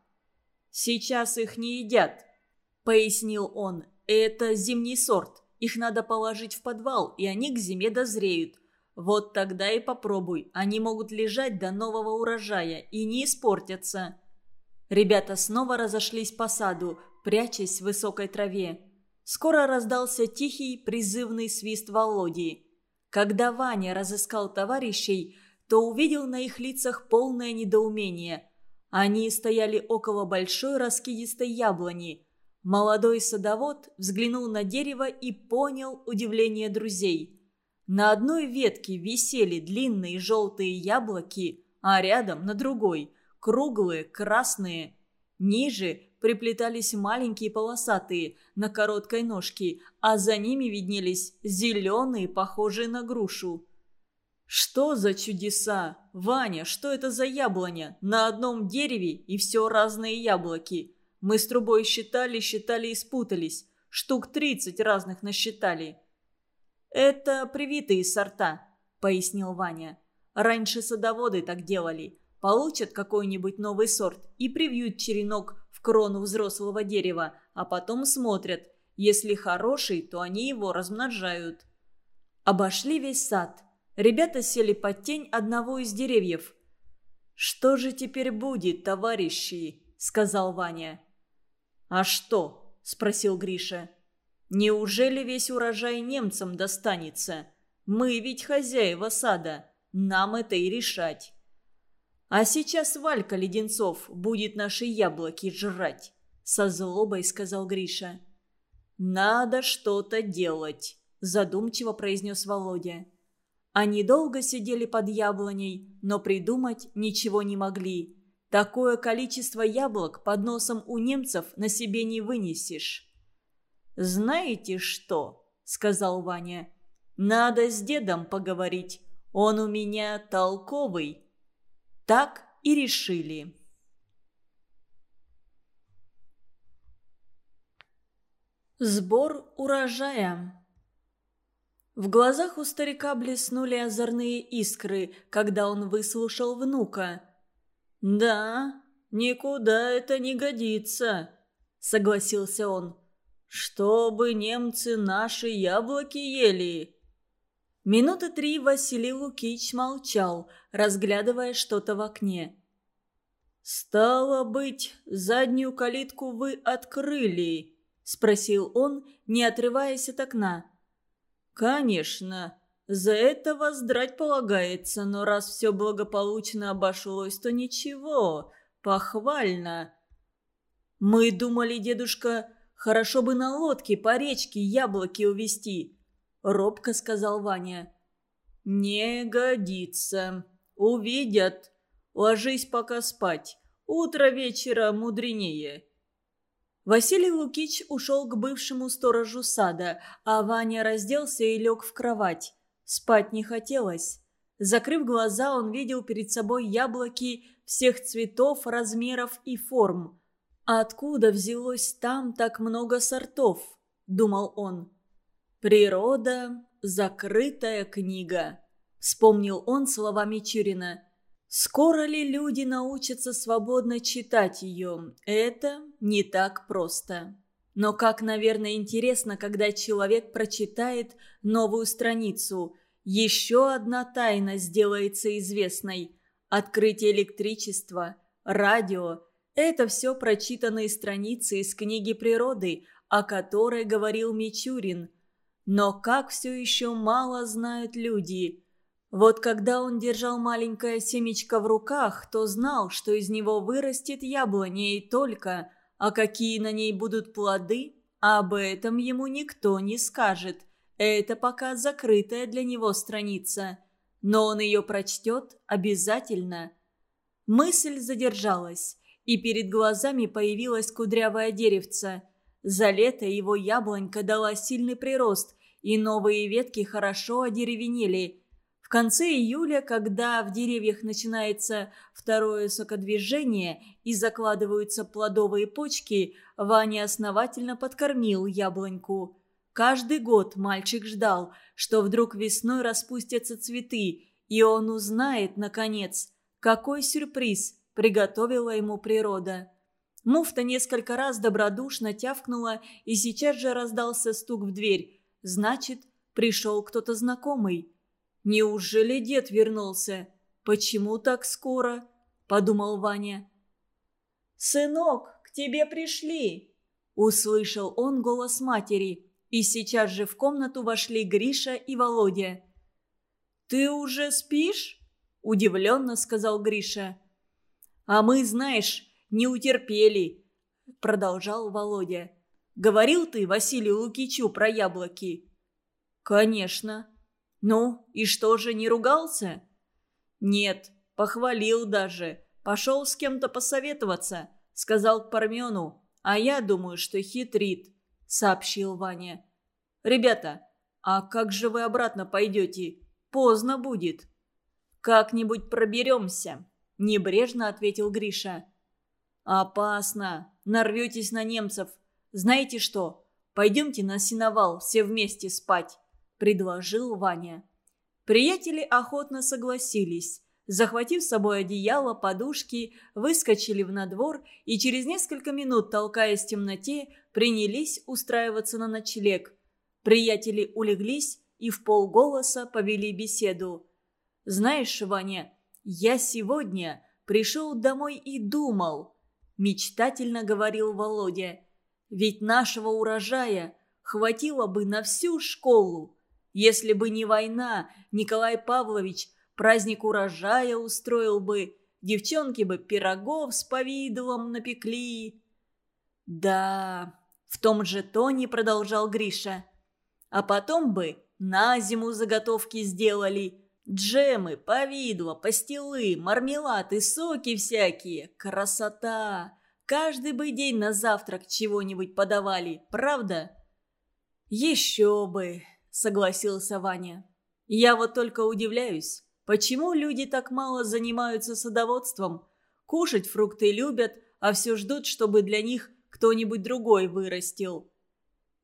«Сейчас их не едят», — пояснил он. «Это зимний сорт. Их надо положить в подвал, и они к зиме дозреют. Вот тогда и попробуй. Они могут лежать до нового урожая и не испортятся». Ребята снова разошлись по саду, прячась в высокой траве. Скоро раздался тихий призывный свист Володи. Когда Ваня разыскал товарищей, то увидел на их лицах полное недоумение. Они стояли около большой раскидистой яблони. Молодой садовод взглянул на дерево и понял удивление друзей. На одной ветке висели длинные желтые яблоки, а рядом на другой – круглые, красные. Ниже приплетались маленькие полосатые на короткой ножке, а за ними виднелись зеленые, похожие на грушу. «Что за чудеса? Ваня, что это за яблоня? На одном дереве и все разные яблоки. Мы с трубой считали, считали и спутались. Штук тридцать разных насчитали». «Это привитые сорта», — пояснил Ваня. «Раньше садоводы так делали. Получат какой-нибудь новый сорт и привьют черенок крону взрослого дерева, а потом смотрят. Если хороший, то они его размножают. Обошли весь сад. Ребята сели под тень одного из деревьев. «Что же теперь будет, товарищи?» – сказал Ваня. «А что?» – спросил Гриша. «Неужели весь урожай немцам достанется? Мы ведь хозяева сада. Нам это и решать». А сейчас Валька Леденцов будет наши яблоки жрать», — со злобой сказал Гриша. «Надо что-то делать», — задумчиво произнес Володя. Они долго сидели под яблоней, но придумать ничего не могли. Такое количество яблок под носом у немцев на себе не вынесешь. «Знаете что?» — сказал Ваня. «Надо с дедом поговорить. Он у меня толковый». Так и решили. Сбор урожая В глазах у старика блеснули озорные искры, когда он выслушал внука. «Да, никуда это не годится», — согласился он. «Чтобы немцы наши яблоки ели». Минуты три Василий Лукич молчал, разглядывая что-то в окне. «Стало быть, заднюю калитку вы открыли?» – спросил он, не отрываясь от окна. «Конечно. За это воздрать полагается, но раз все благополучно обошлось, то ничего, похвально». «Мы думали, дедушка, хорошо бы на лодке по речке яблоки увезти», — робко сказал Ваня. «Не годится. Увидят. Ложись пока спать. Утро вечера мудренее». Василий Лукич ушел к бывшему сторожу сада, а Ваня разделся и лег в кровать. Спать не хотелось. Закрыв глаза, он видел перед собой яблоки всех цветов, размеров и форм. «Откуда взялось там так много сортов?» – думал он. «Природа – закрытая книга», – вспомнил он слова Мичурина. Скоро ли люди научатся свободно читать ее? Это не так просто. Но как, наверное, интересно, когда человек прочитает новую страницу. Еще одна тайна сделается известной. Открытие электричества, радио – это все прочитанные страницы из книги природы, о которой говорил Мичурин. Но как все еще мало знают люди – вот когда он держал маленькое семечко в руках, то знал, что из него вырастет яблоня и только, а какие на ней будут плоды, об этом ему никто не скажет. Это пока закрытая для него страница. Но он ее прочтет обязательно. Мысль задержалась, и перед глазами появилась кудрявая деревца. За лето его яблонька дала сильный прирост, и новые ветки хорошо одеревенели – в конце июля, когда в деревьях начинается второе сокодвижение и закладываются плодовые почки, Ваня основательно подкормил яблоньку. Каждый год мальчик ждал, что вдруг весной распустятся цветы, и он узнает, наконец, какой сюрприз приготовила ему природа. Муфта несколько раз добродушно тявкнула, и сейчас же раздался стук в дверь. Значит, пришел кто-то знакомый. «Неужели дед вернулся? Почему так скоро?» – подумал Ваня. «Сынок, к тебе пришли!» – услышал он голос матери, и сейчас же в комнату вошли Гриша и Володя. «Ты уже спишь?» – удивленно сказал Гриша. «А мы, знаешь, не утерпели», – продолжал Володя. «Говорил ты Василию Лукичу про яблоки?» «Конечно», «Ну, и что же, не ругался?» «Нет, похвалил даже. Пошел с кем-то посоветоваться», — сказал к Пармену. «А я думаю, что хитрит», — сообщил Ваня. «Ребята, а как же вы обратно пойдете? Поздно будет». «Как-нибудь проберемся», — небрежно ответил Гриша. «Опасно. Нарветесь на немцев. Знаете что? Пойдемте на сеновал все вместе спать. – предложил Ваня. Приятели охотно согласились. Захватив с собой одеяло, подушки, выскочили в надвор и через несколько минут, толкаясь в темноте, принялись устраиваться на ночлег. Приятели улеглись и в полголоса повели беседу. «Знаешь, Ваня, я сегодня пришел домой и думал», – мечтательно говорил Володя. «Ведь нашего урожая хватило бы на всю школу. Если бы не война, Николай Павлович праздник урожая устроил бы, девчонки бы пирогов с повидлом напекли. Да, в том же тоне продолжал Гриша. А потом бы на зиму заготовки сделали. Джемы, повидло, пастилы, мармелад и соки всякие. Красота! Каждый бы день на завтрак чего-нибудь подавали, правда? Еще бы! Согласился Ваня. «Я вот только удивляюсь, почему люди так мало занимаются садоводством? Кушать фрукты любят, а все ждут, чтобы для них кто-нибудь другой вырастил».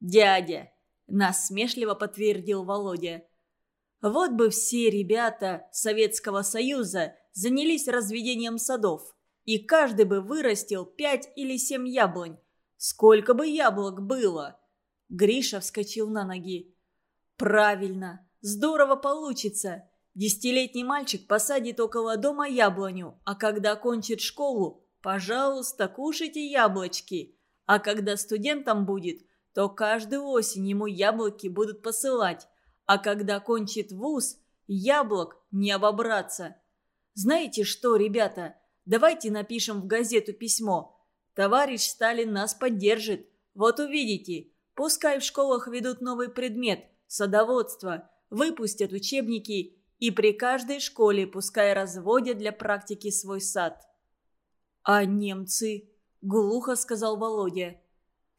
«Дядя, насмешливо подтвердил Володя. Вот бы все ребята Советского Союза занялись разведением садов, и каждый бы вырастил пять или семь яблонь. Сколько бы яблок было? Гриша вскочил на ноги. Правильно, здорово получится. Десятилетний мальчик посадит около дома яблоню, а когда кончит школу, пожалуйста, кушайте яблочки. А когда студентом будет, то каждую осень ему яблоки будут посылать. А когда кончит вуз, яблок не обобраться. Знаете что, ребята, давайте напишем в газету письмо. Товарищ Сталин нас поддержит. Вот увидите, пускай в школах ведут новый предмет – садоводство, выпустят учебники и при каждой школе пускай разводят для практики свой сад. «А немцы?» – глухо сказал Володя.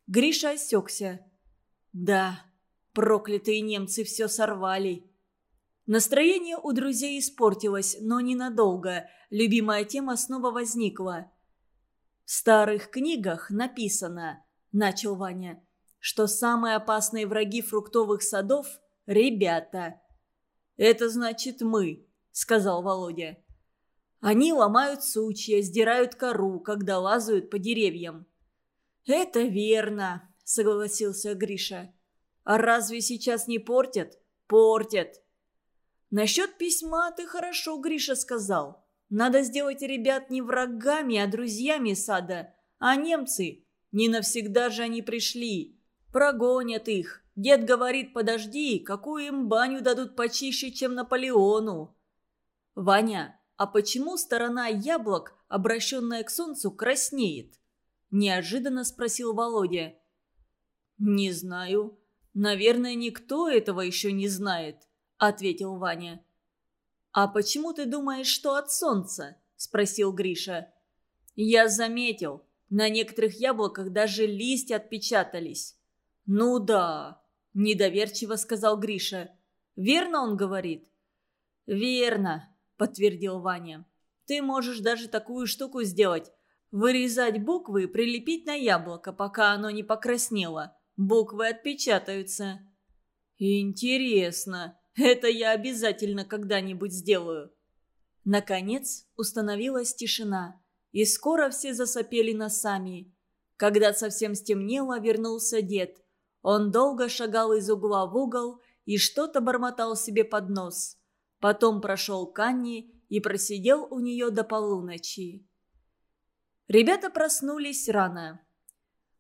Гриша осекся. «Да, проклятые немцы все сорвали». Настроение у друзей испортилось, но ненадолго. Любимая тема снова возникла. «В старых книгах написано», – начал Ваня, – «что самые опасные враги фруктовых садов – ребята». «Это значит мы», — сказал Володя. «Они ломают сучья, сдирают кору, когда лазают по деревьям». «Это верно», — согласился Гриша. «А разве сейчас не портят?» «Портят». «Насчет письма ты хорошо, Гриша, сказал. Надо сделать ребят не врагами, а друзьями сада. А немцы, не навсегда же они пришли. Прогонят их. Дед говорит, подожди, какую им баню дадут почище, чем Наполеону. Ваня, а почему сторона яблок, обращенная к солнцу, краснеет? Неожиданно спросил Володя. Не знаю. Наверное, никто этого еще не знает, ответил Ваня. А почему ты думаешь, что от солнца? Спросил Гриша. Я заметил, на некоторых яблоках даже листья отпечатались. «Ну да, – недоверчиво сказал Гриша. «Верно он говорит?» «Верно», – подтвердил Ваня. «Ты можешь даже такую штуку сделать. Вырезать буквы и прилепить на яблоко, пока оно не покраснело. Буквы отпечатаются». «Интересно. Это я обязательно когда-нибудь сделаю». Наконец установилась тишина, и скоро все засопели носами. Когда совсем стемнело, вернулся дед. Он долго шагал из угла в угол и что-то бормотал себе под нос. Потом прошел к Анне и просидел у нее до полуночи. Ребята проснулись рано.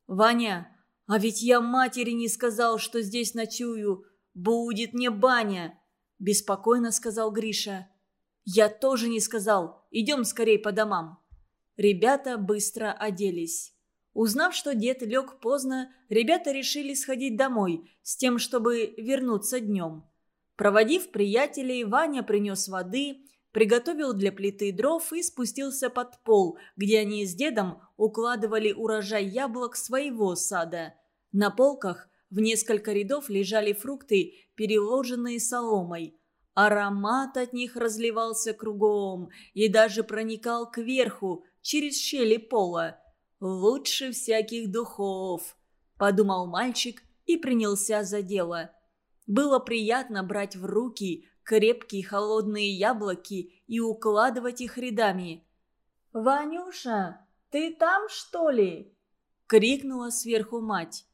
«Ваня, а ведь я матери не сказал, что здесь ночую. Будет мне баня!» – беспокойно сказал Гриша. «Я тоже не сказал. Идем скорей по домам». Ребята быстро оделись. Узнав, что дед лег поздно, ребята решили сходить домой, с тем, чтобы вернуться днем. Проводив приятелей, Ваня принес воды, приготовил для плиты дров и спустился под пол, где они с дедом укладывали урожай яблок своего сада. На полках в несколько рядов лежали фрукты, переложенные соломой. Аромат от них разливался кругом и даже проникал кверху, через щели пола – «Лучше всяких духов», – подумал мальчик и принялся за дело. Было приятно брать в руки крепкие холодные яблоки и укладывать их рядами. «Ванюша, ты там, что ли?» – крикнула сверху мать.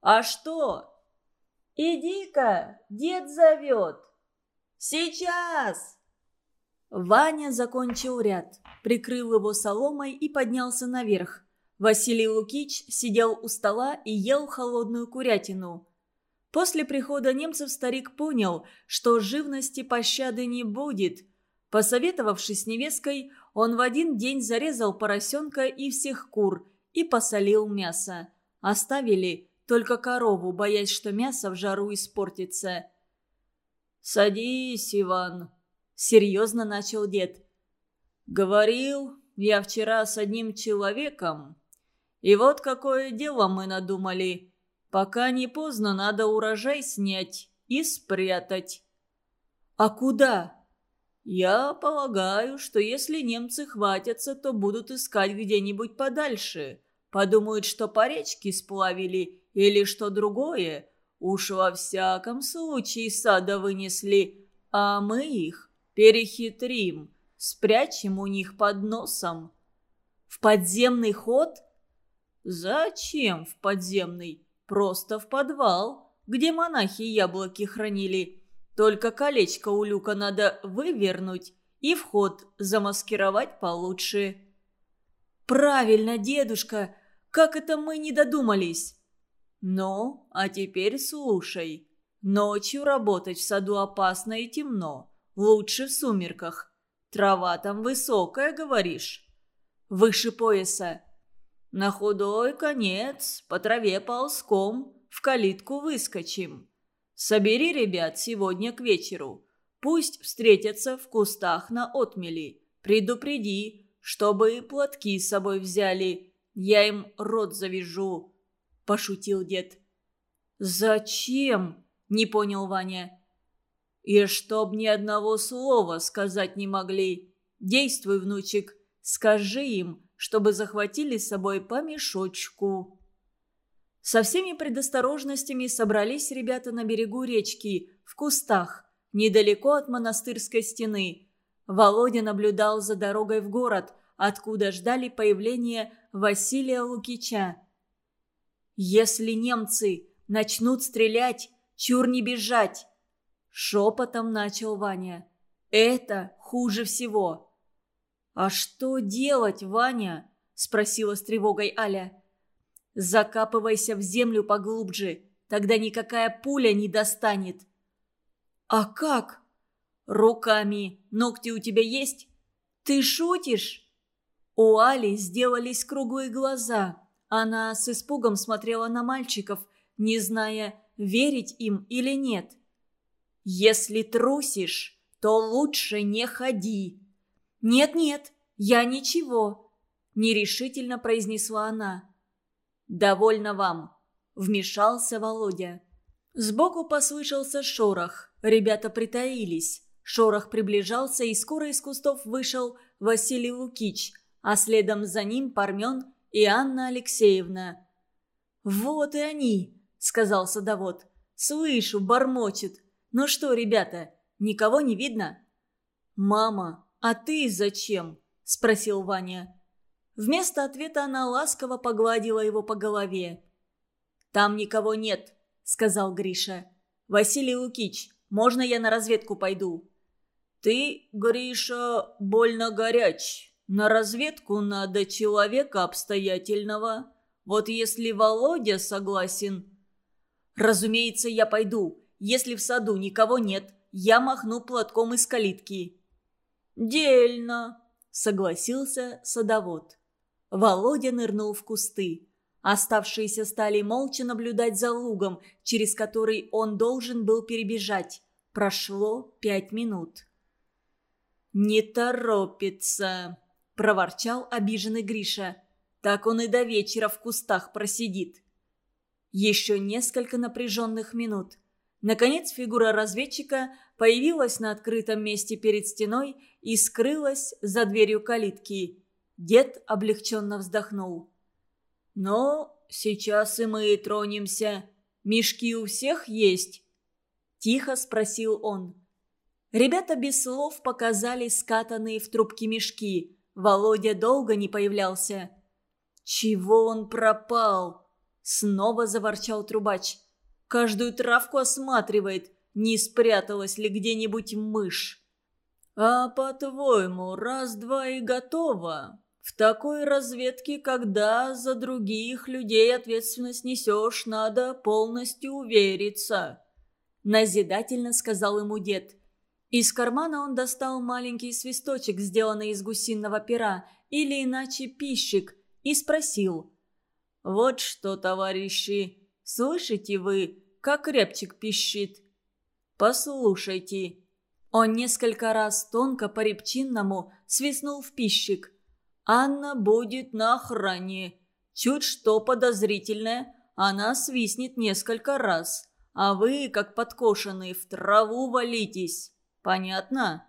«А что?» «Иди-ка, дед зовет!» «Сейчас!» Ваня закончил ряд, прикрыл его соломой и поднялся наверх. Василий Лукич сидел у стола и ел холодную курятину. После прихода немцев старик понял, что живности пощады не будет. Посоветовавшись с невесткой, он в один день зарезал поросенка и всех кур и посолил мясо. Оставили только корову, боясь, что мясо в жару испортится. «Садись, Иван», — серьезно начал дед. «Говорил я вчера с одним человеком, и вот какое дело мы надумали. Пока не поздно, надо урожай снять и спрятать. А куда? Я полагаю, что если немцы хватятся, то будут искать где-нибудь подальше. Подумают, что по речке сплавили или что другое. уж во всяком случае сада вынесли, а мы их перехитрим, спрячем у них под носом». «В подземный ход?» «Зачем в подземный? Просто в подвал, где монахи яблоки хранили. Только колечко у люка надо вывернуть и вход замаскировать получше». «Правильно, дедушка! Как это мы не додумались?» «Ну, а теперь слушай. Ночью работать в саду опасно и темно. Лучше в сумерках. Трава там высокая, говоришь?» «Выше пояса». «На худой конец, по траве ползком, в калитку выскочим. Собери ребят сегодня к вечеру. Пусть встретятся в кустах на отмели. Предупреди, чтобы платки с собой взяли. Я им рот завяжу», – пошутил дед. «Зачем?» – не понял Ваня. «И чтоб ни одного слова сказать не могли. Действуй, внучек, скажи им, чтобы захватили с собой по мешочку». Со всеми предосторожностями собрались ребята на берегу речки, в кустах, недалеко от монастырской стены. Володя наблюдал за дорогой в город, откуда ждали появления Василия Лукича. «Если немцы начнут стрелять, чур не бежать!» Шепотом начал Ваня. «Это хуже всего!» «А что делать, Ваня?» Спросила с тревогой Аля. «Закапывайся в землю поглубже, тогда никакая пуля не достанет». «А как?» «Руками. Ногти у тебя есть?» «Ты шутишь?» У Али сделались круглые глаза. Она с испугом смотрела на мальчиков, не зная, верить им или нет. «Если трусишь, то лучше не ходи». «Нет-нет, я ничего», – нерешительно произнесла она. «Довольно вам», – вмешался Володя. Сбоку послышался шорох. Ребята притаились. Шорох приближался, и скоро из кустов вышел Василий Лукич, а следом за ним Пармен и Анна Алексеевна. «Вот и они», — сказал садовод. «Слышу, бормочет. Ну что, ребята, никого не видно?» «Мама, а ты зачем?» — спросил Ваня. Вместо ответа она ласково погладила его по голове. «Там никого нет», — сказал Гриша. «Василий Лукич, можно я на разведку пойду?» «Ты, Гриша, больно горяч. На разведку надо человека обстоятельного. Вот если Володя согласен...» «Разумеется, я пойду. Если в саду никого нет, я махну платком из калитки». «Дельно», — согласился садовод. Володя нырнул в кусты. Оставшиеся стали молча наблюдать за лугом, через который он должен был перебежать. Прошло пять минут. «Не торопится», – проворчал обиженный Гриша. «Так он и до вечера в кустах просидит». Еще несколько напряженных минут. Наконец фигура разведчика появилась на открытом месте перед стеной и скрылась за дверью калитки. Дед облегченно вздохнул. «Ну, сейчас и мы тронемся. Мешки у всех есть?» Тихо спросил он. Ребята без слов показали скатанные в трубки мешки. Володя долго не появлялся. «Чего он пропал?» Снова заворчал трубач. «Каждую травку осматривает, не спряталась ли где-нибудь мышь». «А по-твоему, раз-два и готово? В такой разведке, когда за других людей ответственность несешь, надо полностью увериться», назидательно сказал ему дед. Из кармана он достал маленький свисточек, сделанный из гусиного пера, или иначе пищик, и спросил. «Вот что, товарищи, слышите вы, как рябчик пищит? Послушайте». Он несколько раз тонко по-репчинному свистнул в пищик. «Анна будет на охране. Чуть что подозрительное, она свистнет несколько раз, а вы, как подкошенные, в траву валитесь». Понятно?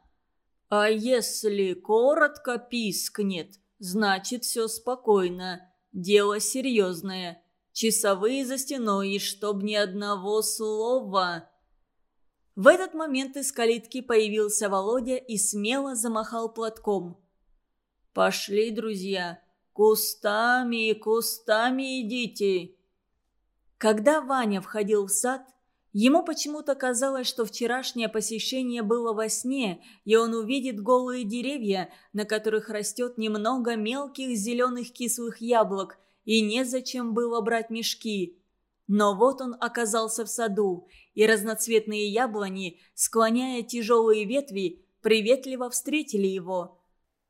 А если коротко пискнет, значит все спокойно. Дело серьезное. Часовые за стеной, и чтоб ни одного слова!» В этот момент из калитки появился Володя и смело замахал платком. «Пошли, друзья, кустами, кустами идите!» Когда Ваня входил в сад, ему почему-то казалось, что вчерашнее посещение было во сне, и он увидит голые деревья, на которых растет немного мелких зеленых кислых яблок, и незачем было брать мешки. Но вот он оказался в саду, и разноцветные яблони, склоняя тяжелые ветви, приветливо встретили его.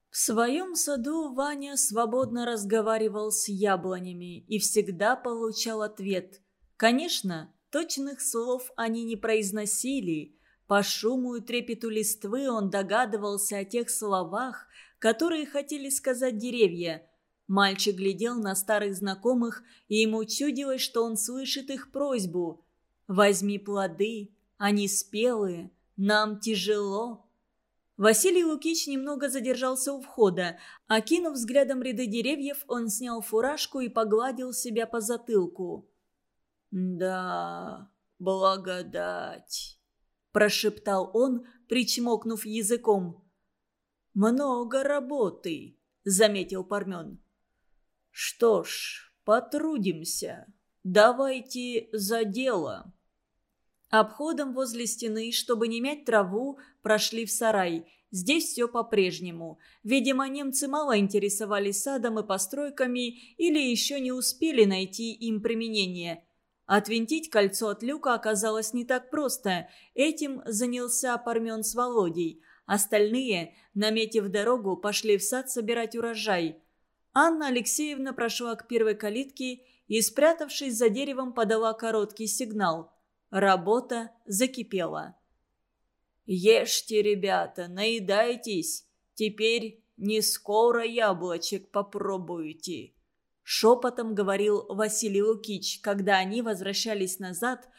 В своем саду Ваня свободно разговаривал с яблонями и всегда получал ответ. Конечно, точных слов они не произносили. По шуму и трепету листвы он догадывался о тех словах, которые хотели сказать деревья. Мальчик глядел на старых знакомых, и ему чудилось, что он слышит их просьбу – Возьми плоды, они спелые, нам тяжело». Василий Лукич немного задержался у входа. Окинув взглядом ряды деревьев, он снял фуражку и погладил себя по затылку. «Да, благодать», – прошептал он, причмокнув языком. «Много работы», – заметил Пармен. «Что ж, потрудимся. Давайте за дело». Обходом возле стены, чтобы не мять траву, прошли в сарай. Здесь все по-прежнему. Видимо, немцы мало интересовались садом и постройками или еще не успели найти им применение. Отвинтить кольцо от люка оказалось не так просто. Этим занялся Пармен с Володей. Остальные, наметив дорогу, пошли в сад собирать урожай. Анна Алексеевна прошла к первой калитке и, спрятавшись за деревом, подала короткий сигнал – Работа закипела. «Ешьте, ребята, наедайтесь. Теперь не скоро яблочек попробуете», — шепотом говорил Василий Лукич, когда они возвращались назад,